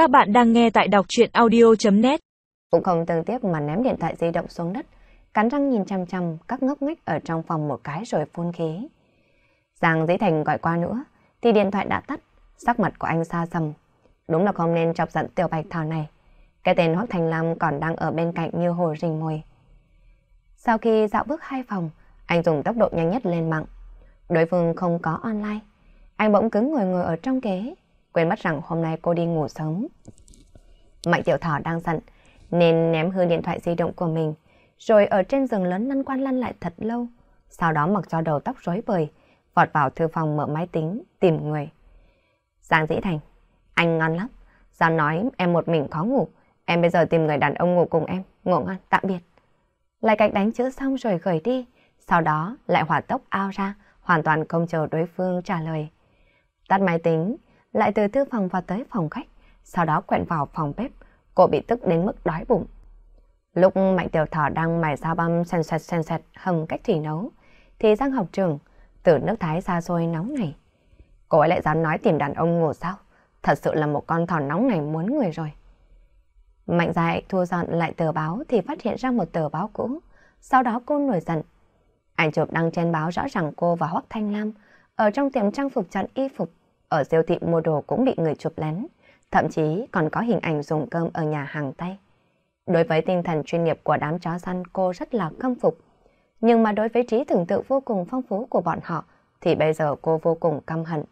Các bạn đang nghe tại đọc chuyện audio.net Cũng không tương tiếp mà ném điện thoại di động xuống đất, cắn răng nhìn chăm chăm các ngốc nghếch ở trong phòng một cái rồi phun khí. Giang Dĩ Thành gọi qua nữa, thì điện thoại đã tắt, sắc mặt của anh xa sầm. Đúng là không nên chọc giận tiểu bạch thảo này. Cái tên Hoác Thành Lam còn đang ở bên cạnh như hồ rình mồi. Sau khi dạo bước hai phòng, anh dùng tốc độ nhanh nhất lên mạng. Đối phương không có online. Anh bỗng cứng ngồi ngồi ở trong ghế, quên mất rằng hôm nay cô đi ngủ sớm. Mạnh tiểu thỏ đang giận, nên ném hư điện thoại di động của mình, rồi ở trên giường lớn lăn quan lăn lại thật lâu. Sau đó mặc cho đầu tóc rối bời, vọt vào thư phòng mở máy tính, tìm người. Giang Dĩ Thành, anh ngon lắm. Sao nói em một mình khó ngủ, em bây giờ tìm người đàn ông ngủ cùng em, ngủ ngon, tạm biệt. Lại cách đánh chữ xong rồi gửi đi, sau đó lại hỏa tốc ao ra, hoàn toàn không chờ đối phương trả lời. Tắt máy tính, lại từ thư phòng vào tới phòng khách, sau đó quẹn vào phòng bếp, cô bị tức đến mức đói bụng. Lúc Mạnh Tiểu Thỏ đang mài dao băm sen sệt sen sệt hầm cách thủy nấu, thì Giang học trường từ nước Thái xa xôi nóng này. Cô ấy lại dám nói tìm đàn ông ngủ sao? Thật sự là một con thỏ nóng này muốn người rồi. Mạnh dại thu dọn lại tờ báo thì phát hiện ra một tờ báo cũ. Sau đó cô nổi giận. Ảnh chụp đăng trên báo rõ ràng cô và Hoắc Thanh Lam ở trong tiệm trang phục chọn y phục ở siêu thị mua đồ cũng bị người chụp lén, thậm chí còn có hình ảnh dùng cơm ở nhà hàng tay. Đối với tinh thần chuyên nghiệp của đám chó săn cô rất là khâm phục. Nhưng mà đối với trí tưởng tượng vô cùng phong phú của bọn họ thì bây giờ cô vô cùng căm hận.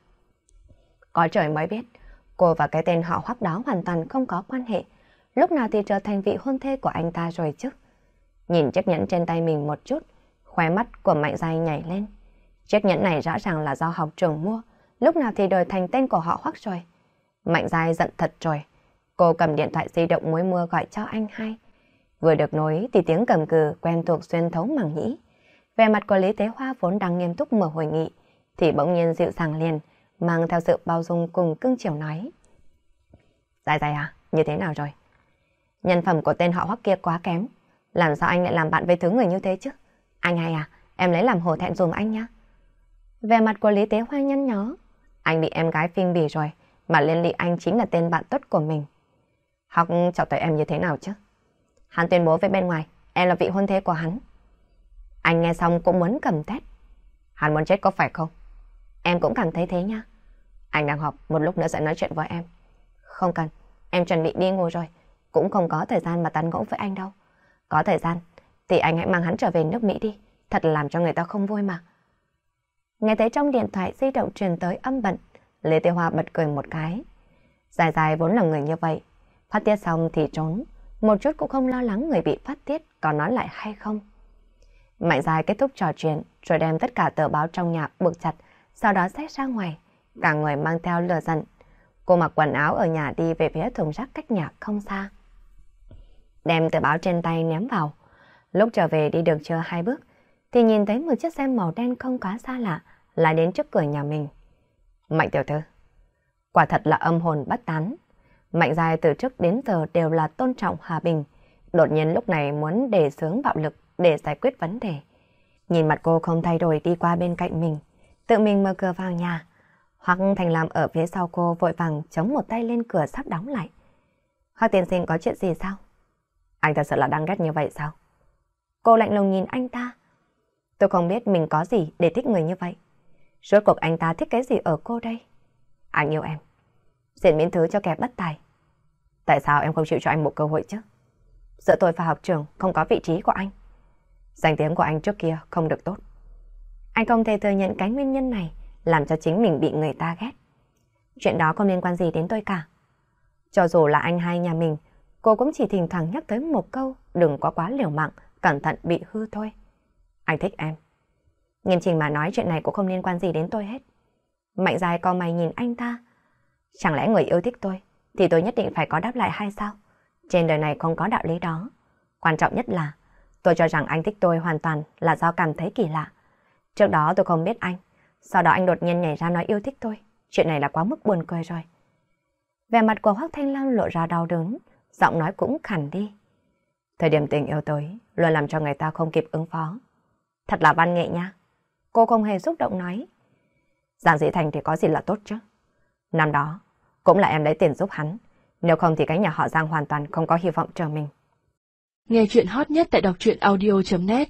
Có trời mới biết, cô và cái tên họ hoắc đó hoàn toàn không có quan hệ. Lúc nào thì trở thành vị hôn thê của anh ta rồi chứ? Nhìn chiếc nhẫn trên tay mình một chút, khóe mắt của Mạnh Giai nhảy lên. Chiếc nhẫn này rõ ràng là do học trường mua, lúc nào thì đổi thành tên của họ hoắc rồi. Mạnh dài giận thật rồi. Cô cầm điện thoại di động muối mưa gọi cho anh hai. Vừa được nối thì tiếng cầm cừ quen thuộc xuyên thấu màng nhĩ. Về mặt của Lý Tế Hoa vốn đang nghiêm túc mở hội nghị, thì bỗng nhiên dịu dàng liền, mang theo sự bao dung cùng cưng chiều nói. Dài dài à, như thế nào rồi? Nhân phẩm của tên họ hoắc kia quá kém. Làm sao anh lại làm bạn với thứ người như thế chứ? Anh hai à, em lấy làm hổ thẹn dùm anh nhá. Về mặt của Lý Tế Hoa nhăn nhó. Anh bị em gái phinh bì rồi, mà liên lị anh chính là tên bạn tốt của mình. Học chào tới em như thế nào chứ? Hắn tuyên bố với bên ngoài, em là vị hôn thê của hắn. Anh nghe xong cũng muốn cầm tét. Hắn muốn chết có phải không? Em cũng cảm thấy thế nha. Anh đang học, một lúc nữa sẽ nói chuyện với em. Không cần, em chuẩn bị đi ngủ rồi. Cũng không có thời gian mà tán gẫu với anh đâu. Có thời gian, thì anh hãy mang hắn trở về nước Mỹ đi. Thật làm cho người ta không vui mà. Nghe thấy trong điện thoại di động truyền tới âm bận, Lê Tiêu Hoa bật cười một cái. Dài dài vốn là người như vậy. Phát tiết xong thì trốn. Một chút cũng không lo lắng người bị phát tiết có nói lại hay không. Mạnh dài kết thúc trò chuyện rồi đem tất cả tờ báo trong nhà buộc chặt, sau đó xách ra ngoài. Cả người mang theo lừa giận. Cô mặc quần áo ở nhà đi về phía thùng rác cách nhà không xa. Đem tờ báo trên tay ném vào. Lúc trở về đi được chưa hai bước, thì nhìn thấy một chiếc xe màu đen không quá xa lạ lại đến trước cửa nhà mình. Mạnh tiểu thư, quả thật là âm hồn bất tán. Mạnh dài từ trước đến giờ đều là tôn trọng hòa bình, đột nhiên lúc này muốn đề xướng bạo lực để giải quyết vấn đề. Nhìn mặt cô không thay đổi đi qua bên cạnh mình, tự mình mở cửa vào nhà. Hoặc Thành làm ở phía sau cô vội vàng chống một tay lên cửa sắp đóng lại. Hoặc tiên sinh có chuyện gì sao? Anh thật sự là đang ghét như vậy sao? Cô lạnh lùng nhìn anh ta. Tôi không biết mình có gì để thích người như vậy. Rốt cuộc anh ta thích cái gì ở cô đây? Anh yêu em. Diện miễn thứ cho kẻ bất tài. Tại sao em không chịu cho anh một cơ hội chứ? Giữa tôi và học trường không có vị trí của anh. Danh tiếng của anh trước kia không được tốt. Anh không thể thừa nhận cái nguyên nhân này làm cho chính mình bị người ta ghét. Chuyện đó không liên quan gì đến tôi cả. Cho dù là anh hai nhà mình, cô cũng chỉ thỉnh thoảng nhắc tới một câu đừng có quá liều mạng, cẩn thận bị hư thôi. Anh thích em. Nghiêm trình mà nói chuyện này cũng không liên quan gì đến tôi hết. Mạnh dài co mày nhìn anh ta. Chẳng lẽ người yêu thích tôi, thì tôi nhất định phải có đáp lại hay sao? Trên đời này không có đạo lý đó. Quan trọng nhất là, tôi cho rằng anh thích tôi hoàn toàn là do cảm thấy kỳ lạ. Trước đó tôi không biết anh, sau đó anh đột nhiên nhảy ra nói yêu thích tôi. Chuyện này là quá mức buồn cười rồi. Vẻ mặt của Hoác Thanh Lam lộ ra đau đớn, giọng nói cũng khẳng đi. Thời điểm tình yêu tới, luôn làm cho người ta không kịp ứng phó. Thật là văn nghệ nha. Cô không hề xúc động nói. Giang Dĩ Thành thì có gì là tốt chứ. Năm đó, cũng là em lấy tiền giúp hắn. Nếu không thì cái nhà họ Giang hoàn toàn không có hy vọng chờ mình. Nghe chuyện hot nhất tại đọc truyện audio.net